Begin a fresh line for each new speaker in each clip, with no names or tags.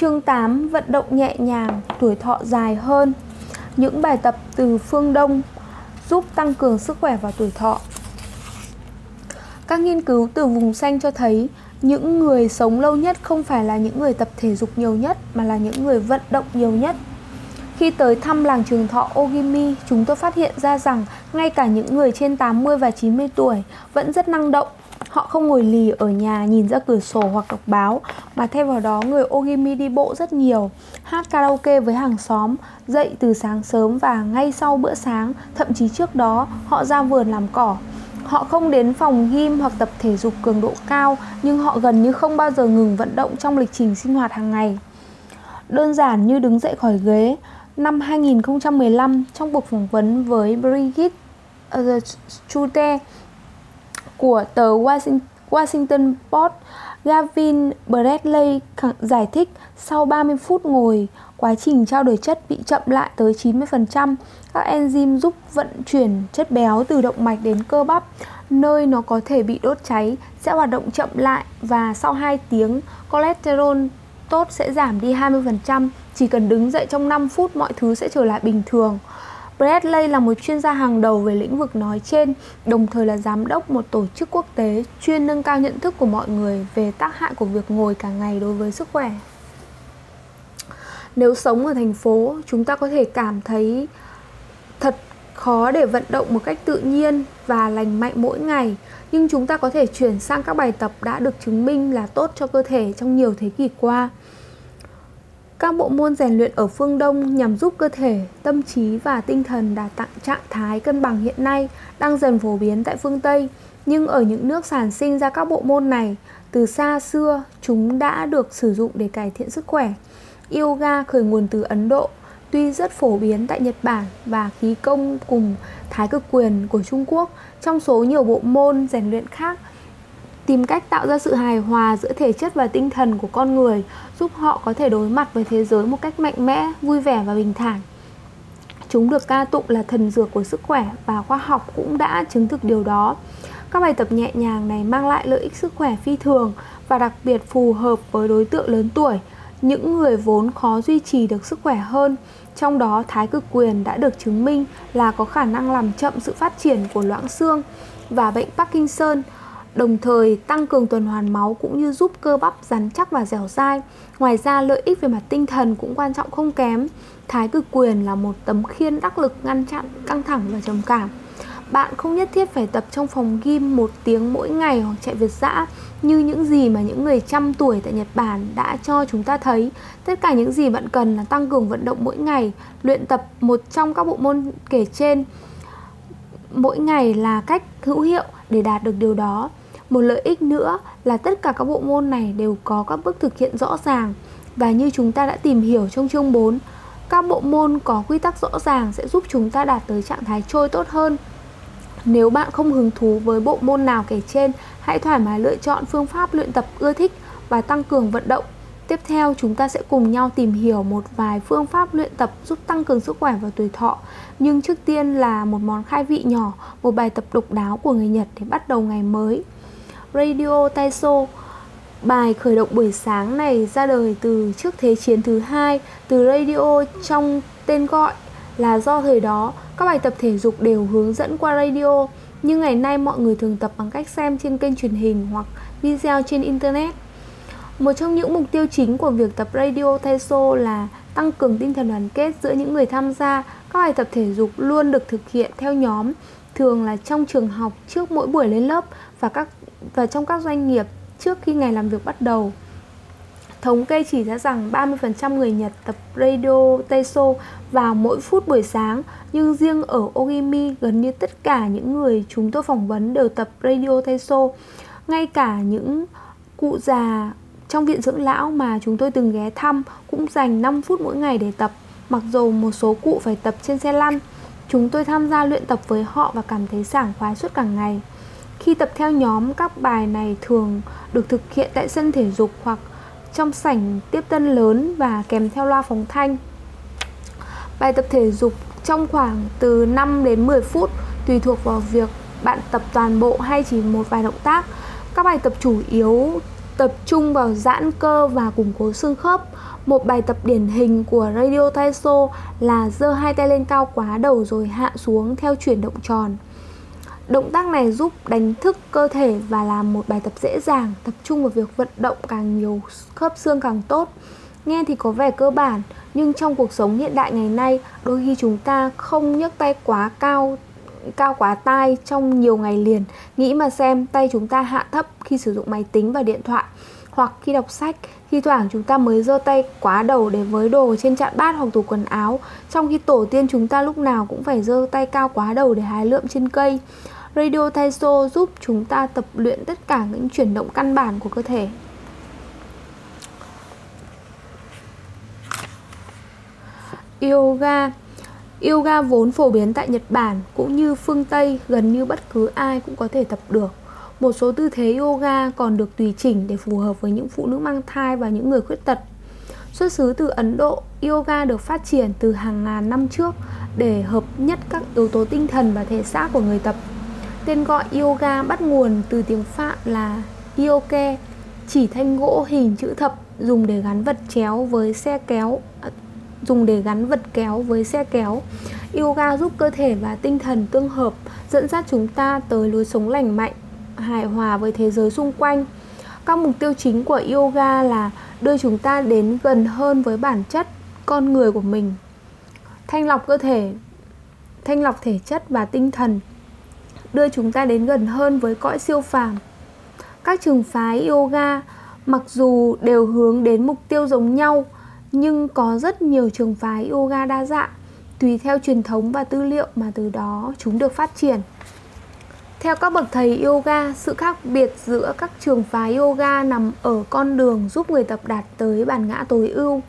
Chương 8 vận động nhẹ nhàng, tuổi thọ dài hơn. Những bài tập từ phương Đông giúp tăng cường sức khỏe và tuổi thọ. Các nghiên cứu từ vùng xanh cho thấy những người sống lâu nhất không phải là những người tập thể dục nhiều nhất mà là những người vận động nhiều nhất. Khi tới thăm làng trường thọ Ogimi, chúng tôi phát hiện ra rằng ngay cả những người trên 80 và 90 tuổi vẫn rất năng động. Họ không ngồi lì ở nhà nhìn ra cửa sổ hoặc đọc báo, mà thay vào đó người Ogimi đi bộ rất nhiều, hát karaoke với hàng xóm, dậy từ sáng sớm và ngay sau bữa sáng, thậm chí trước đó họ ra vườn làm cỏ. Họ không đến phòng gym hoặc tập thể dục cường độ cao, nhưng họ gần như không bao giờ ngừng vận động trong lịch trình sinh hoạt hàng ngày. Đơn giản như đứng dậy khỏi ghế, năm 2015 trong cuộc phỏng vấn với Brigitte Chute của tờ Washington Post, Gavin Bradley giải thích sau 30 phút ngồi, quá trình trao đổi chất bị chậm lại tới 90%. Các enzyme giúp vận chuyển chất béo từ động mạch đến cơ bắp, nơi nó có thể bị đốt cháy, sẽ hoạt động chậm lại và sau 2 tiếng, cholesterol tốt sẽ giảm đi 20%, chỉ cần đứng dậy trong 5 phút mọi thứ sẽ trở lại bình thường. Bradley là một chuyên gia hàng đầu về lĩnh vực nói trên, đồng thời là giám đốc một tổ chức quốc tế chuyên nâng cao nhận thức của mọi người về tác hại của việc ngồi cả ngày đối với sức khỏe. Nếu sống ở thành phố, chúng ta có thể cảm thấy thật khó để vận động một cách tự nhiên và lành mạnh mỗi ngày, nhưng chúng ta có thể chuyển sang các bài tập đã được chứng minh là tốt cho cơ thể trong nhiều thế kỷ qua. Các bộ môn rèn luyện ở phương Đông nhằm giúp cơ thể, tâm trí và tinh thần đạt tặng trạng thái cân bằng hiện nay đang dần phổ biến tại phương Tây. Nhưng ở những nước sản sinh ra các bộ môn này, từ xa xưa chúng đã được sử dụng để cải thiện sức khỏe. Yoga khởi nguồn từ Ấn Độ, tuy rất phổ biến tại Nhật Bản và khí công cùng thái cực quyền của Trung Quốc, trong số nhiều bộ môn rèn luyện khác tìm cách tạo ra sự hài hòa giữa thể chất và tinh thần của con người, giúp họ có thể đối mặt với thế giới một cách mạnh mẽ, vui vẻ và bình thản. Chúng được ca tụng là thần dược của sức khỏe và khoa học cũng đã chứng thực điều đó. Các bài tập nhẹ nhàng này mang lại lợi ích sức khỏe phi thường và đặc biệt phù hợp với đối tượng lớn tuổi. Những người vốn khó duy trì được sức khỏe hơn, trong đó thái cực quyền đã được chứng minh là có khả năng làm chậm sự phát triển của loãng xương và bệnh Parkinson đồng thời tăng cường tuần hoàn máu cũng như giúp cơ bắp rắn chắc và dẻo dai. Ngoài ra lợi ích về mặt tinh thần cũng quan trọng không kém. Thái cực quyền là một tấm khiên đắc lực ngăn chặn căng thẳng và trầm cảm. Bạn không nhất thiết phải tập trong phòng gym một tiếng mỗi ngày hoặc chạy việt dã như những gì mà những người trăm tuổi tại Nhật Bản đã cho chúng ta thấy. Tất cả những gì bạn cần là tăng cường vận động mỗi ngày, luyện tập một trong các bộ môn kể trên mỗi ngày là cách hữu hiệu để đạt được điều đó một lợi ích nữa là tất cả các bộ môn này đều có các bước thực hiện rõ ràng và như chúng ta đã tìm hiểu trong chương 4, các bộ môn có quy tắc rõ ràng sẽ giúp chúng ta đạt tới trạng thái trôi tốt hơn. Nếu bạn không hứng thú với bộ môn nào kể trên, hãy thoải mái lựa chọn phương pháp luyện tập ưa thích và tăng cường vận động. Tiếp theo, chúng ta sẽ cùng nhau tìm hiểu một vài phương pháp luyện tập giúp tăng cường sức khỏe và tuổi thọ. Nhưng trước tiên là một món khai vị nhỏ, một bài tập độc đáo của người Nhật để bắt đầu ngày mới. Radio Taiso Bài khởi động buổi sáng này ra đời từ trước Thế chiến thứ hai từ radio trong tên gọi là do thời đó các bài tập thể dục đều hướng dẫn qua radio nhưng ngày nay mọi người thường tập bằng cách xem trên kênh truyền hình hoặc video trên internet. Một trong những mục tiêu chính của việc tập radio Teso là tăng cường tinh thần đoàn kết giữa những người tham gia. Các bài tập thể dục luôn được thực hiện theo nhóm, thường là trong trường học trước mỗi buổi lên lớp và các và trong các doanh nghiệp trước khi ngày làm việc bắt đầu. Thống kê chỉ ra rằng 30% người Nhật tập radio Teso vào mỗi phút buổi sáng, nhưng riêng ở Ogimi gần như tất cả những người chúng tôi phỏng vấn đều tập radio Teso. Ngay cả những cụ già trong viện dưỡng lão mà chúng tôi từng ghé thăm cũng dành 5 phút mỗi ngày để tập, mặc dù một số cụ phải tập trên xe lăn. Chúng tôi tham gia luyện tập với họ và cảm thấy sảng khoái suốt cả ngày. Khi tập theo nhóm, các bài này thường được thực hiện tại sân thể dục hoặc trong sảnh tiếp tân lớn và kèm theo loa phóng thanh. Bài tập thể dục trong khoảng từ 5 đến 10 phút tùy thuộc vào việc bạn tập toàn bộ hay chỉ một vài động tác. Các bài tập chủ yếu tập trung vào giãn cơ và củng cố xương khớp. Một bài tập điển hình của Radio Taiso là giơ hai tay lên cao quá đầu rồi hạ xuống theo chuyển động tròn. Động tác này giúp đánh thức cơ thể và làm một bài tập dễ dàng, tập trung vào việc vận động càng nhiều khớp xương càng tốt. Nghe thì có vẻ cơ bản, nhưng trong cuộc sống hiện đại ngày nay, đôi khi chúng ta không nhấc tay quá cao cao quá tai trong nhiều ngày liền. Nghĩ mà xem tay chúng ta hạ thấp khi sử dụng máy tính và điện thoại hoặc khi đọc sách, thi thoảng chúng ta mới giơ tay quá đầu để với đồ trên chạn bát hoặc tủ quần áo, trong khi tổ tiên chúng ta lúc nào cũng phải giơ tay cao quá đầu để hái lượm trên cây. Radio Taiso giúp chúng ta tập luyện tất cả những chuyển động căn bản của cơ thể. Yoga Yoga vốn phổ biến tại Nhật Bản cũng như phương Tây gần như bất cứ ai cũng có thể tập được. Một số tư thế yoga còn được tùy chỉnh để phù hợp với những phụ nữ mang thai và những người khuyết tật. Xuất xứ từ Ấn Độ, yoga được phát triển từ hàng ngàn năm trước để hợp nhất các yếu tố tinh thần và thể xác của người tập. Tên gọi yoga bắt nguồn từ tiếng Phạn là yoke, chỉ thanh gỗ hình chữ thập dùng để gắn vật chéo với xe kéo dùng để gắn vật kéo với xe kéo. Yoga giúp cơ thể và tinh thần tương hợp, dẫn dắt chúng ta tới lối sống lành mạnh, hài hòa với thế giới xung quanh. Các mục tiêu chính của yoga là đưa chúng ta đến gần hơn với bản chất con người của mình. Thanh lọc cơ thể, thanh lọc thể chất và tinh thần, đưa chúng ta đến gần hơn với cõi siêu phàm. Các trường phái yoga mặc dù đều hướng đến mục tiêu giống nhau, nhưng có rất nhiều trường phái yoga đa dạng tùy theo truyền thống và tư liệu mà từ đó chúng được phát triển. Theo các bậc thầy yoga, sự khác biệt giữa các trường phái yoga nằm ở con đường giúp người tập đạt tới bản ngã tối ưu.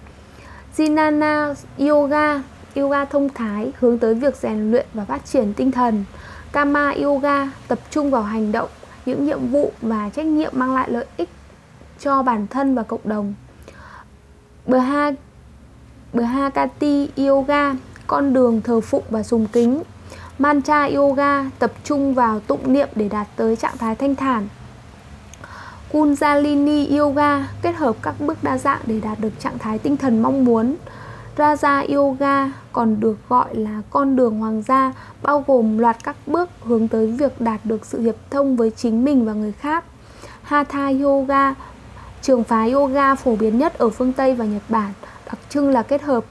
Jnana Yoga, yoga thông thái hướng tới việc rèn luyện và phát triển tinh thần. Kama Yoga tập trung vào hành động, những nhiệm vụ và trách nhiệm mang lại lợi ích cho bản thân và cộng đồng. Bha Bhakati Yoga, con đường thờ phụng và sùng kính. Mantra Yoga tập trung vào tụng niệm để đạt tới trạng thái thanh thản. Kundalini Yoga kết hợp các bước đa dạng để đạt được trạng thái tinh thần mong muốn. Raja Yoga còn được gọi là con đường hoàng gia, bao gồm loạt các bước hướng tới việc đạt được sự hiệp thông với chính mình và người khác. Hatha Yoga Trường phái yoga phổ biến nhất ở phương Tây và Nhật Bản đặc trưng là kết hợp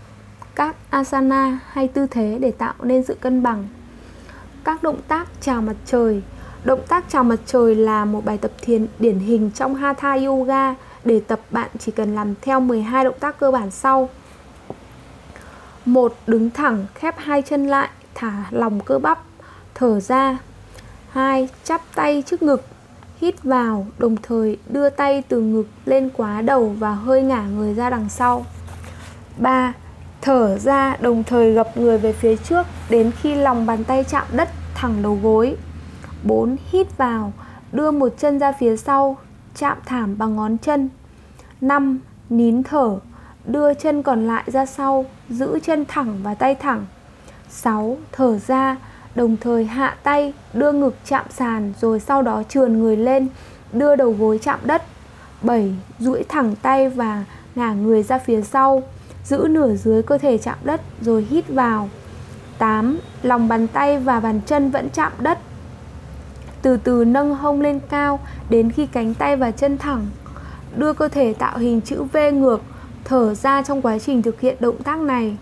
các asana hay tư thế để tạo nên sự cân bằng. Các động tác chào mặt trời Động tác chào mặt trời là một bài tập thiền điển hình trong Hatha Yoga. Để tập bạn chỉ cần làm theo 12 động tác cơ bản sau. một Đứng thẳng, khép hai chân lại, thả lòng cơ bắp, thở ra. 2. Chắp tay trước ngực, Hít vào, đồng thời đưa tay từ ngực lên quá đầu và hơi ngả người ra đằng sau. 3. Thở ra đồng thời gập người về phía trước đến khi lòng bàn tay chạm đất thẳng đầu gối. 4. Hít vào, đưa một chân ra phía sau, chạm thảm bằng ngón chân. 5. Nín thở, đưa chân còn lại ra sau, giữ chân thẳng và tay thẳng. 6. Thở ra, đồng thời hạ tay, đưa ngực chạm sàn rồi sau đó trườn người lên, đưa đầu gối chạm đất. 7. duỗi thẳng tay và ngả người ra phía sau, giữ nửa dưới cơ thể chạm đất rồi hít vào. 8. Lòng bàn tay và bàn chân vẫn chạm đất. Từ từ nâng hông lên cao đến khi cánh tay và chân thẳng. Đưa cơ thể tạo hình chữ V ngược, thở ra trong quá trình thực hiện động tác này.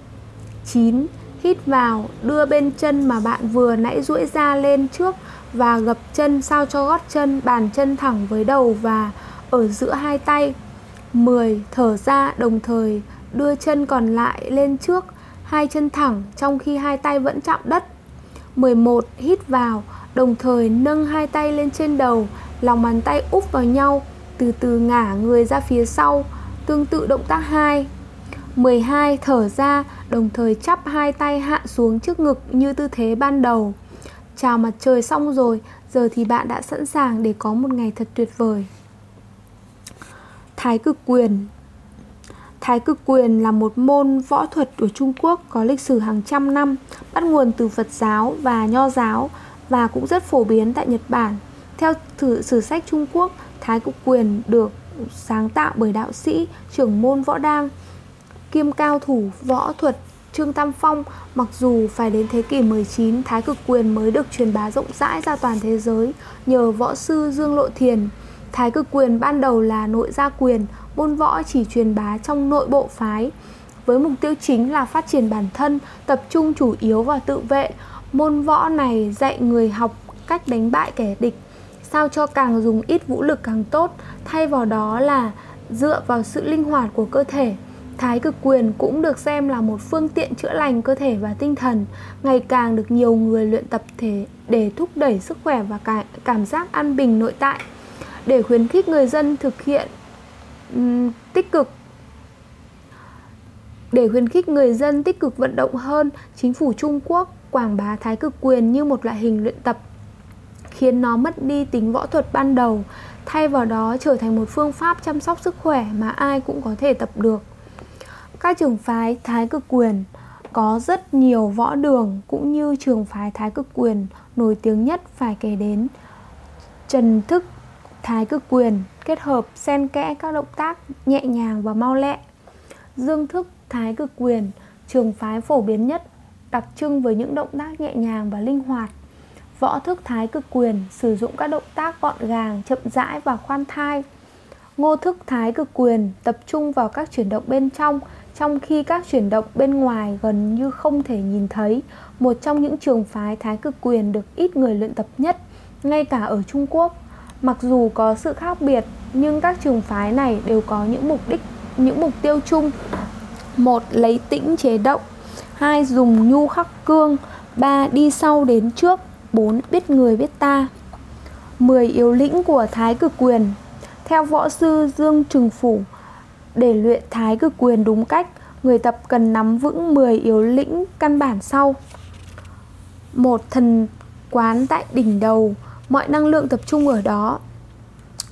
9 Hít vào, đưa bên chân mà bạn vừa nãy duỗi ra lên trước và gập chân sao cho gót chân bàn chân thẳng với đầu và ở giữa hai tay. 10. Thở ra đồng thời đưa chân còn lại lên trước, hai chân thẳng trong khi hai tay vẫn chạm đất. 11. Hít vào, đồng thời nâng hai tay lên trên đầu, lòng bàn tay úp vào nhau, từ từ ngả người ra phía sau, tương tự động tác 2. 12. Thở ra, đồng thời chắp hai tay hạ xuống trước ngực như tư thế ban đầu. Chào mặt trời xong rồi, giờ thì bạn đã sẵn sàng để có một ngày thật tuyệt vời. Thái cực quyền Thái cực quyền là một môn võ thuật của Trung Quốc có lịch sử hàng trăm năm, bắt nguồn từ Phật giáo và Nho giáo và cũng rất phổ biến tại Nhật Bản. Theo thử sử sách Trung Quốc, Thái cực quyền được sáng tạo bởi đạo sĩ trưởng môn võ đang kiêm cao thủ võ thuật Trương Tam Phong mặc dù phải đến thế kỷ 19 Thái cực quyền mới được truyền bá rộng rãi ra toàn thế giới nhờ võ sư Dương Lộ Thiền. Thái cực quyền ban đầu là nội gia quyền, môn võ chỉ truyền bá trong nội bộ phái với mục tiêu chính là phát triển bản thân, tập trung chủ yếu vào tự vệ. Môn võ này dạy người học cách đánh bại kẻ địch, sao cho càng dùng ít vũ lực càng tốt, thay vào đó là dựa vào sự linh hoạt của cơ thể. Thái cực quyền cũng được xem là một phương tiện chữa lành cơ thể và tinh thần, ngày càng được nhiều người luyện tập thể để thúc đẩy sức khỏe và cả, cảm giác an bình nội tại. Để khuyến khích người dân thực hiện um, tích cực để khuyến khích người dân tích cực vận động hơn, chính phủ Trung Quốc quảng bá thái cực quyền như một loại hình luyện tập khiến nó mất đi tính võ thuật ban đầu, thay vào đó trở thành một phương pháp chăm sóc sức khỏe mà ai cũng có thể tập được. Các trường phái thái cực quyền có rất nhiều võ đường cũng như trường phái thái cực quyền nổi tiếng nhất phải kể đến Trần thức thái cực quyền kết hợp xen kẽ các động tác nhẹ nhàng và mau lẹ. Dương thức thái cực quyền trường phái phổ biến nhất đặc trưng với những động tác nhẹ nhàng và linh hoạt. Võ thức thái cực quyền sử dụng các động tác gọn gàng, chậm rãi và khoan thai. Ngô thức thái cực quyền tập trung vào các chuyển động bên trong, trong khi các chuyển động bên ngoài gần như không thể nhìn thấy. Một trong những trường phái thái cực quyền được ít người luyện tập nhất, ngay cả ở Trung Quốc. Mặc dù có sự khác biệt, nhưng các trường phái này đều có những mục đích, những mục tiêu chung. Một, lấy tĩnh chế động. Hai, dùng nhu khắc cương. Ba, đi sau đến trước. bốn Biết người biết ta 10. Yếu lĩnh của Thái cực quyền Theo võ sư Dương Trừng Phủ để luyện Thái cực quyền đúng cách. Người tập cần nắm vững 10 yếu lĩnh căn bản sau. Một Thần quán tại đỉnh đầu. Mọi năng lượng tập trung ở đó.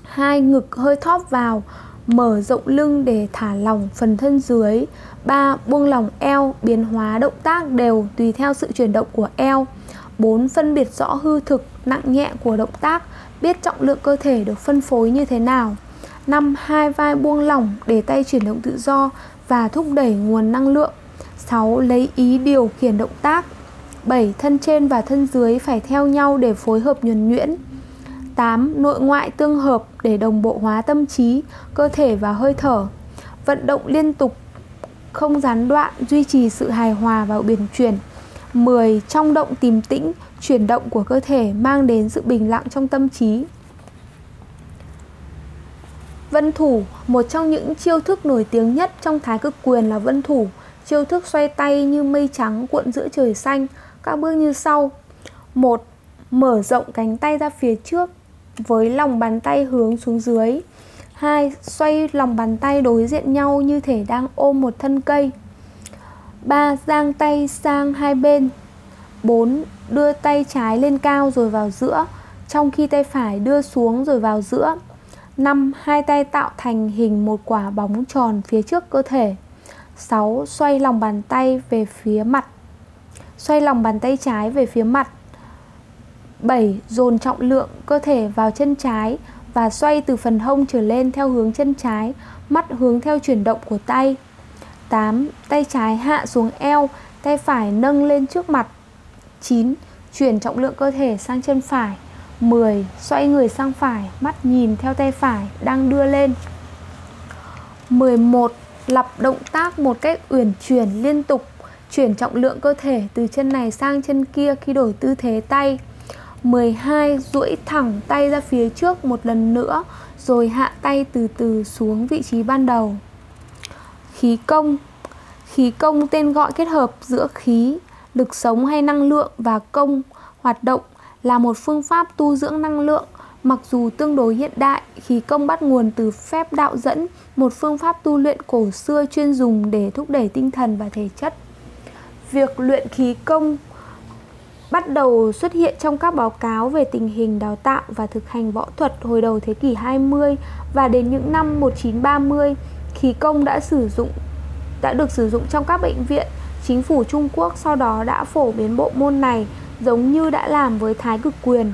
Hai Ngực hơi thóp vào. Mở rộng lưng để thả lỏng phần thân dưới. Ba Buông lỏng eo, biến hóa động tác đều tùy theo sự chuyển động của eo. 4. Phân biệt rõ hư thực, nặng nhẹ của động tác, biết trọng lượng cơ thể được phân phối như thế nào. 5. Hai vai buông lỏng để tay chuyển động tự do và thúc đẩy nguồn năng lượng. 6. Lấy ý điều khiển động tác. 7. Thân trên và thân dưới phải theo nhau để phối hợp nhuần nhuyễn. 8. Nội ngoại tương hợp để đồng bộ hóa tâm trí, cơ thể và hơi thở. Vận động liên tục, không gián đoạn, duy trì sự hài hòa và biển chuyển. 10. Trong động tìm tĩnh, chuyển động của cơ thể mang đến sự bình lặng trong tâm trí. Vân thủ, một trong những chiêu thức nổi tiếng nhất trong thái cực quyền là vân thủ. Chiêu thức xoay tay như mây trắng cuộn giữa trời xanh, các bước như sau. 1. Mở rộng cánh tay ra phía trước với lòng bàn tay hướng xuống dưới. 2. Xoay lòng bàn tay đối diện nhau như thể đang ôm một thân cây. 3. Giang tay sang hai bên 4. Đưa tay trái lên cao rồi vào giữa Trong khi tay phải đưa xuống rồi vào giữa 5. Hai tay tạo thành hình một quả bóng tròn phía trước cơ thể 6. Xoay lòng bàn tay về phía mặt Xoay lòng bàn tay trái về phía mặt 7. Dồn trọng lượng cơ thể vào chân trái và xoay từ phần hông trở lên theo hướng chân trái, mắt hướng theo chuyển động của tay. 8. Tay trái hạ xuống eo, tay phải nâng lên trước mặt. 9. Chuyển trọng lượng cơ thể sang chân phải. 10. Xoay người sang phải, mắt nhìn theo tay phải đang đưa lên. 11. Lặp động tác một cách uyển chuyển liên tục, chuyển trọng lượng cơ thể từ chân này sang chân kia khi đổi tư thế tay. 12. Duỗi thẳng tay ra phía trước một lần nữa rồi hạ tay từ từ xuống vị trí ban đầu. Khí công Khí công tên gọi kết hợp giữa khí, lực sống hay năng lượng và công, hoạt động là một phương pháp tu dưỡng năng lượng Mặc dù tương đối hiện đại, khí công bắt nguồn từ phép đạo dẫn, một phương pháp tu luyện cổ xưa chuyên dùng để thúc đẩy tinh thần và thể chất. Việc luyện khí công bắt đầu xuất hiện trong các báo cáo về tình hình đào tạo và thực hành võ thuật hồi đầu thế kỷ 20 và đến những năm 1930, khí công đã sử dụng đã được sử dụng trong các bệnh viện. Chính phủ Trung Quốc sau đó đã phổ biến bộ môn này giống như đã làm với thái cực quyền.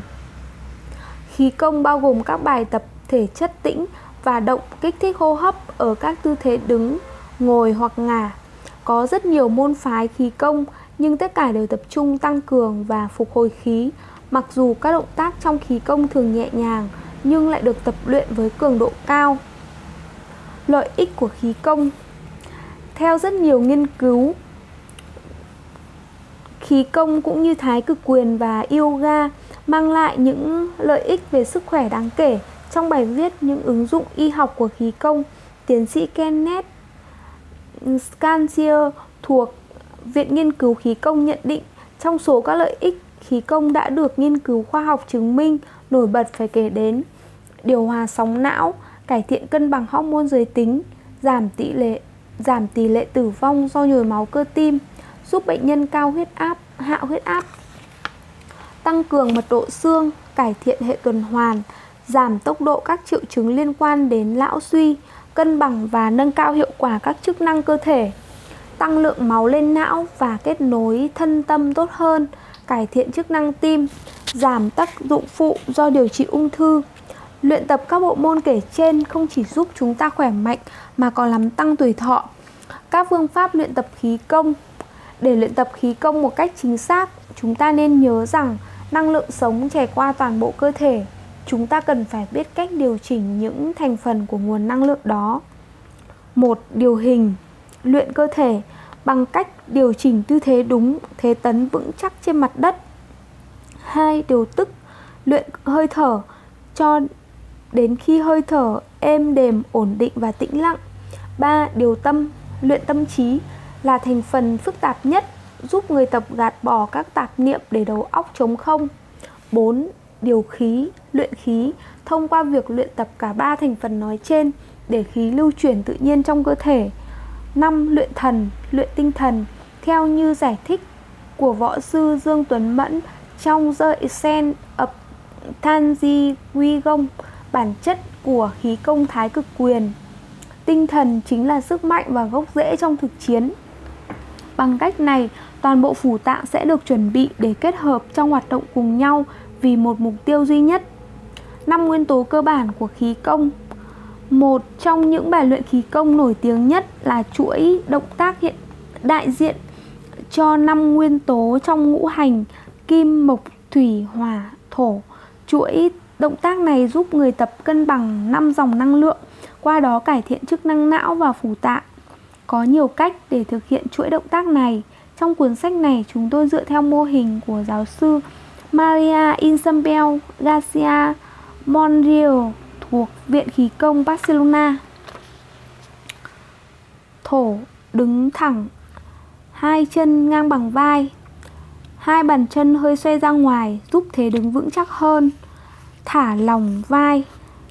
Khí công bao gồm các bài tập thể chất tĩnh và động kích thích hô hấp ở các tư thế đứng, ngồi hoặc ngả. Có rất nhiều môn phái khí công nhưng tất cả đều tập trung tăng cường và phục hồi khí. Mặc dù các động tác trong khí công thường nhẹ nhàng nhưng lại được tập luyện với cường độ cao. Lợi ích của khí công Theo rất nhiều nghiên cứu, khí công cũng như thái cực quyền và yoga mang lại những lợi ích về sức khỏe đáng kể. Trong bài viết những ứng dụng y học của khí công, tiến sĩ Kenneth Scansier thuộc Viện Nghiên cứu Khí công nhận định trong số các lợi ích khí công đã được nghiên cứu khoa học chứng minh nổi bật phải kể đến điều hòa sóng não, cải thiện cân bằng hormone giới tính, giảm tỷ lệ giảm tỷ lệ tử vong do nhồi máu cơ tim, giúp bệnh nhân cao huyết áp, hạ huyết áp, tăng cường mật độ xương, cải thiện hệ tuần hoàn, giảm tốc độ các triệu chứng liên quan đến lão suy, cân bằng và nâng cao hiệu quả các chức năng cơ thể, tăng lượng máu lên não và kết nối thân tâm tốt hơn, cải thiện chức năng tim, giảm tác dụng phụ do điều trị ung thư. Luyện tập các bộ môn kể trên không chỉ giúp chúng ta khỏe mạnh mà còn làm tăng tuổi thọ. Các phương pháp luyện tập khí công để luyện tập khí công một cách chính xác, chúng ta nên nhớ rằng năng lượng sống chảy qua toàn bộ cơ thể. Chúng ta cần phải biết cách điều chỉnh những thành phần của nguồn năng lượng đó. một Điều hình luyện cơ thể bằng cách điều chỉnh tư thế đúng, thế tấn vững chắc trên mặt đất. hai Điều tức luyện hơi thở cho đến khi hơi thở êm đềm, ổn định và tĩnh lặng. 3. Điều tâm luyện tâm trí là thành phần phức tạp nhất giúp người tập gạt bỏ các tạp niệm để đầu óc trống không. 4. Điều khí, luyện khí thông qua việc luyện tập cả ba thành phần nói trên để khí lưu chuyển tự nhiên trong cơ thể. 5. Luyện thần, luyện tinh thần theo như giải thích của võ sư Dương Tuấn Mẫn trong The Essence of Tanji Quy Gong, bản chất của khí công thái cực quyền. Tinh thần chính là sức mạnh và gốc rễ trong thực chiến. Bằng cách này, toàn bộ phủ tạng sẽ được chuẩn bị để kết hợp trong hoạt động cùng nhau vì một mục tiêu duy nhất. Năm nguyên tố cơ bản của khí công một trong những bài luyện khí công nổi tiếng nhất là chuỗi động tác hiện đại diện cho năm nguyên tố trong ngũ hành kim, mộc, thủy, hỏa, thổ. Chuỗi động tác này giúp người tập cân bằng năm dòng năng lượng, qua đó cải thiện chức năng não và phủ tạng. Có nhiều cách để thực hiện chuỗi động tác này. Trong cuốn sách này, chúng tôi dựa theo mô hình của giáo sư Maria Isabel Garcia Monreal thuộc Viện Khí công Barcelona. Thổ đứng thẳng, hai chân ngang bằng vai, hai bàn chân hơi xoay ra ngoài giúp thế đứng vững chắc hơn. Thả lỏng vai,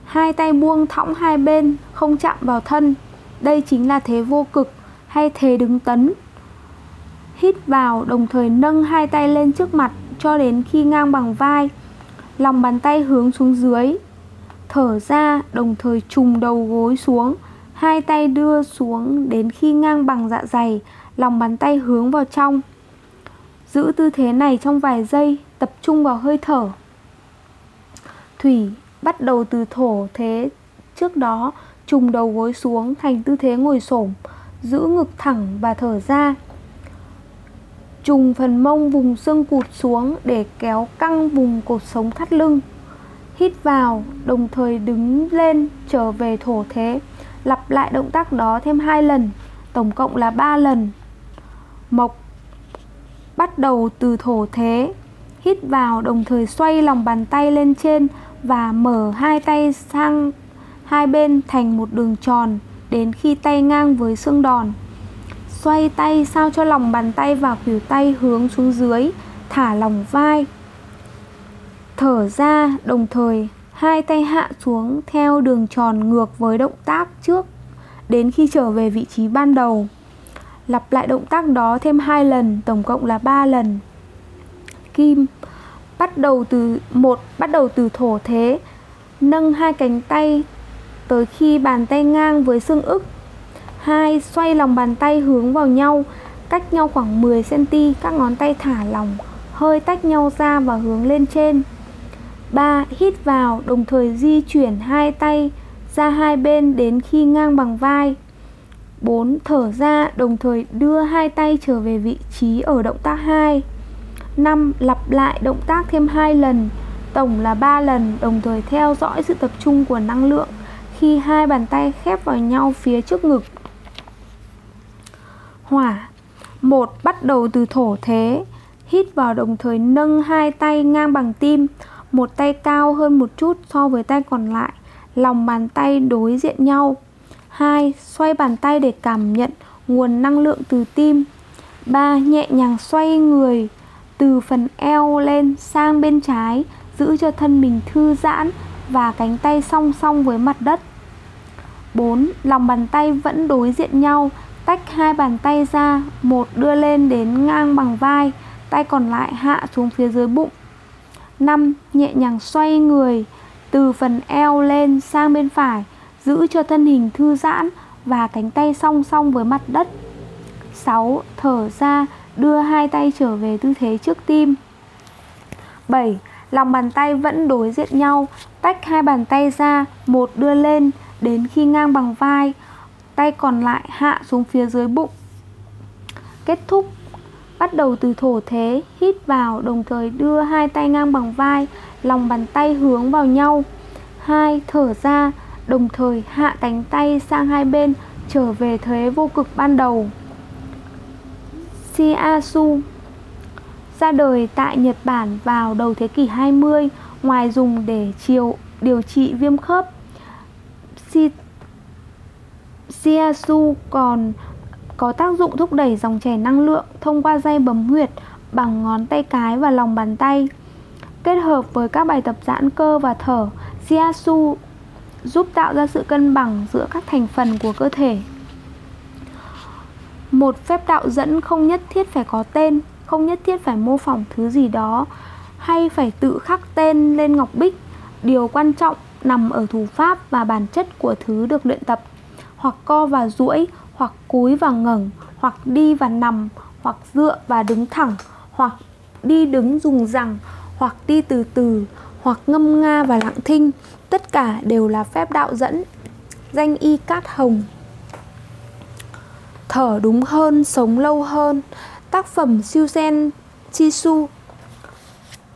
hai tay buông thõng hai bên, không chạm vào thân. Đây chính là thế vô cực hay thế đứng tấn. Hít vào đồng thời nâng hai tay lên trước mặt cho đến khi ngang bằng vai. Lòng bàn tay hướng xuống dưới, thở ra đồng thời trùng đầu gối xuống hai tay đưa xuống đến khi ngang bằng dạ dày lòng bàn tay hướng vào trong giữ tư thế này trong vài giây tập trung vào hơi thở thủy bắt đầu từ thổ thế trước đó trùng đầu gối xuống, thành tư thế ngồi xổm, giữ ngực thẳng và thở ra. Trùng phần mông vùng xương cụt xuống để kéo căng vùng cột sống thắt lưng. Hít vào, đồng thời đứng lên, trở về thổ thế. Lặp lại động tác đó thêm hai lần, tổng cộng là 3 lần. Mộc bắt đầu từ thổ thế, hít vào, đồng thời xoay lòng bàn tay lên trên và mở hai tay sang hai bên thành một đường tròn, đến khi tay ngang với xương đòn. Xoay tay sao cho lòng bàn tay và khuỷu tay hướng xuống dưới, thả lòng vai. Thở ra, đồng thời, hai tay hạ xuống theo đường tròn ngược với động tác trước, đến khi trở về vị trí ban đầu. Lặp lại động tác đó thêm hai lần, tổng cộng là 3 lần. Kim, bắt đầu từ, một, bắt đầu từ thổ thế, nâng hai cánh tay tới khi bàn tay ngang với xương ức 2. xoay lòng bàn tay hướng vào nhau, cách nhau khoảng 10 cm các ngón tay thả lỏng, hơi tách nhau ra và hướng lên trên 3. Hít vào, đồng thời di chuyển hai tay ra hai bên đến khi ngang bằng vai 4. Thở ra, đồng thời đưa hai tay trở về vị trí ở động tác 2 5. Lặp lại động tác thêm 2 lần, Tổng là 3 lần, đồng thời theo dõi sự tập trung của năng lượng khi hai bàn tay khép vào nhau phía trước ngực. Hỏa một, Bắt đầu từ thổ thế Hít vào đồng thời nâng hai tay ngang bằng tim Một tay cao hơn một chút so với tay còn lại Lòng bàn tay đối diện nhau 2. Xoay bàn tay để cảm nhận nguồn năng lượng từ tim 3. Nhẹ nhàng xoay người từ phần eo lên sang bên trái, Giữ cho thân mình thư giãn và cánh tay song song với mặt đất 4. Lòng bàn tay vẫn đối diện nhau, Tách hai bàn tay ra, Một đưa lên đến ngang bằng vai, Tay còn lại hạ xuống phía dưới bụng 5. Nhẹ nhàng xoay người, Từ phần eo lên sang bên phải, Giữ cho thân hình thư giãn Và cánh tay song song với mặt đất 6. Thở ra, Đưa hai tay trở về tư thế trước tim 7. Lòng bàn tay vẫn đối diện nhau, Tách hai bàn tay ra, Một đưa lên đến khi ngang bằng vai, tay còn lại hạ xuống phía dưới bụng. Kết thúc, bắt đầu từ thổ thế, hít vào, đồng thời đưa hai tay ngang bằng vai, lòng bàn tay hướng vào nhau. Hai, thở ra, đồng thời hạ cánh tay sang hai bên, trở về thế vô cực ban đầu. Shiasu ra đời tại Nhật Bản vào đầu thế kỷ 20 ngoài dùng để chiều, điều trị viêm khớp. Siasu còn có tác dụng thúc đẩy dòng chảy năng lượng thông qua dây bấm huyệt bằng ngón tay cái và lòng bàn tay. Kết hợp với các bài tập giãn cơ và thở, Siasu giúp tạo ra sự cân bằng giữa các thành phần của cơ thể. Một phép đạo dẫn không nhất thiết phải có tên, không nhất thiết phải mô phỏng thứ gì đó hay phải tự khắc tên lên ngọc bích. Điều quan trọng nằm ở thủ pháp và bản chất của thứ được luyện tập. Hoặc co và duỗi, hoặc cúi và ngẩng, hoặc đi và nằm, hoặc dựa và đứng thẳng, hoặc đi đứng dùng rằng, hoặc đi từ từ, hoặc ngâm nga và lặng thinh, tất cả đều là phép đạo dẫn. Danh y cát hồng. Thở đúng hơn, sống lâu hơn. Tác phẩm Siêu Sen Chisu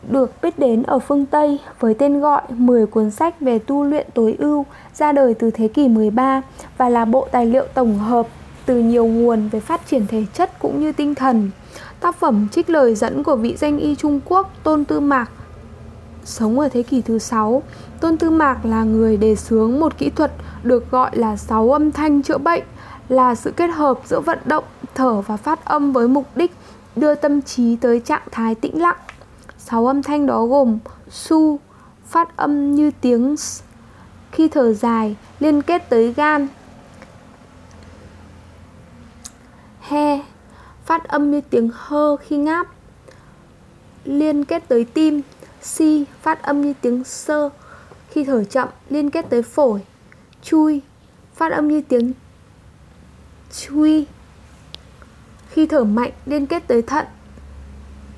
được biết đến ở phương Tây với tên gọi 10 cuốn sách về tu luyện tối ưu ra đời từ thế kỷ 13 và là bộ tài liệu tổng hợp từ nhiều nguồn về phát triển thể chất cũng như tinh thần. Tác phẩm trích lời dẫn của vị danh y Trung Quốc Tôn Tư Mạc sống ở thế kỷ thứ 6. Tôn Tư Mạc là người đề xướng một kỹ thuật được gọi là sáu âm thanh chữa bệnh, là sự kết hợp giữa vận động, thở và phát âm với mục đích đưa tâm trí tới trạng thái tĩnh lặng Sáu âm thanh đó gồm su, phát âm như tiếng s, khi thở dài liên kết tới gan. He, phát âm như tiếng hơ khi ngáp, liên kết tới tim. Si, phát âm như tiếng sơ khi thở chậm, liên kết tới phổi. Chui, phát âm như tiếng chui khi thở mạnh liên kết tới thận.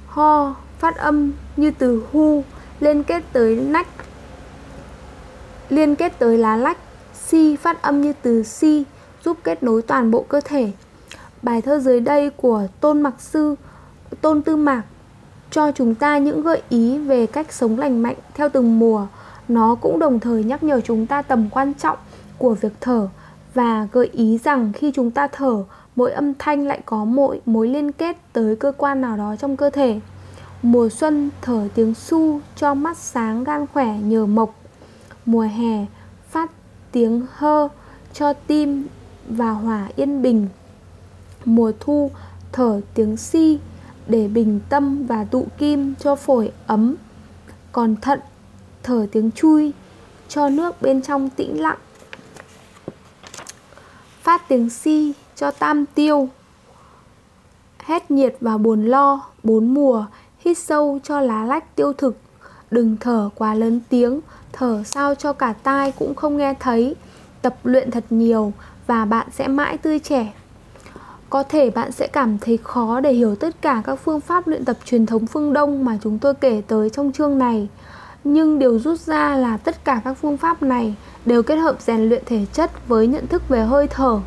Ho, phát âm như từ hu liên kết tới nách, liên kết tới lá lách. Si phát âm như từ si, giúp kết nối toàn bộ cơ thể. Bài thơ dưới đây của tôn mặc sư, tôn tư mạc cho chúng ta những gợi ý về cách sống lành mạnh theo từng mùa. Nó cũng đồng thời nhắc nhở chúng ta tầm quan trọng của việc thở và gợi ý rằng khi chúng ta thở, mỗi âm thanh lại có mỗi mối liên kết tới cơ quan nào đó trong cơ thể. Mùa xuân thở tiếng su cho mắt sáng gan khỏe nhờ mộc. Mùa hè phát tiếng hơ cho tim và hỏa yên bình. Mùa thu thở tiếng si để bình tâm và tụ kim cho phổi ấm. Còn thận thở tiếng chui cho nước bên trong tĩnh lặng. Phát tiếng si cho tam tiêu. Hết nhiệt và buồn lo, bốn mùa Hít sâu cho lá lách tiêu thực. Đừng thở quá lớn tiếng Thở sao cho cả tai cũng không nghe thấy. Tập luyện thật nhiều Và bạn sẽ mãi tươi trẻ. Có thể bạn sẽ cảm thấy khó để hiểu tất cả các phương pháp luyện tập truyền thống phương Đông mà chúng tôi kể tới trong chương này. Nhưng điều rút ra là tất cả các phương pháp này đều kết hợp rèn luyện thể chất với nhận thức về hơi thở.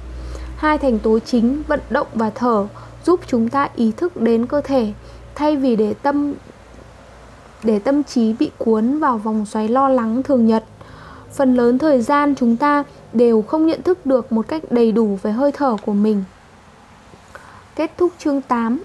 Hai thành tố chính, vận động và thở, giúp chúng ta ý thức đến cơ thể thay vì để tâm để tâm trí bị cuốn vào vòng xoáy lo lắng thường nhật. Phần lớn thời gian chúng ta đều không nhận thức được một cách đầy đủ về hơi thở của mình. Kết thúc chương 8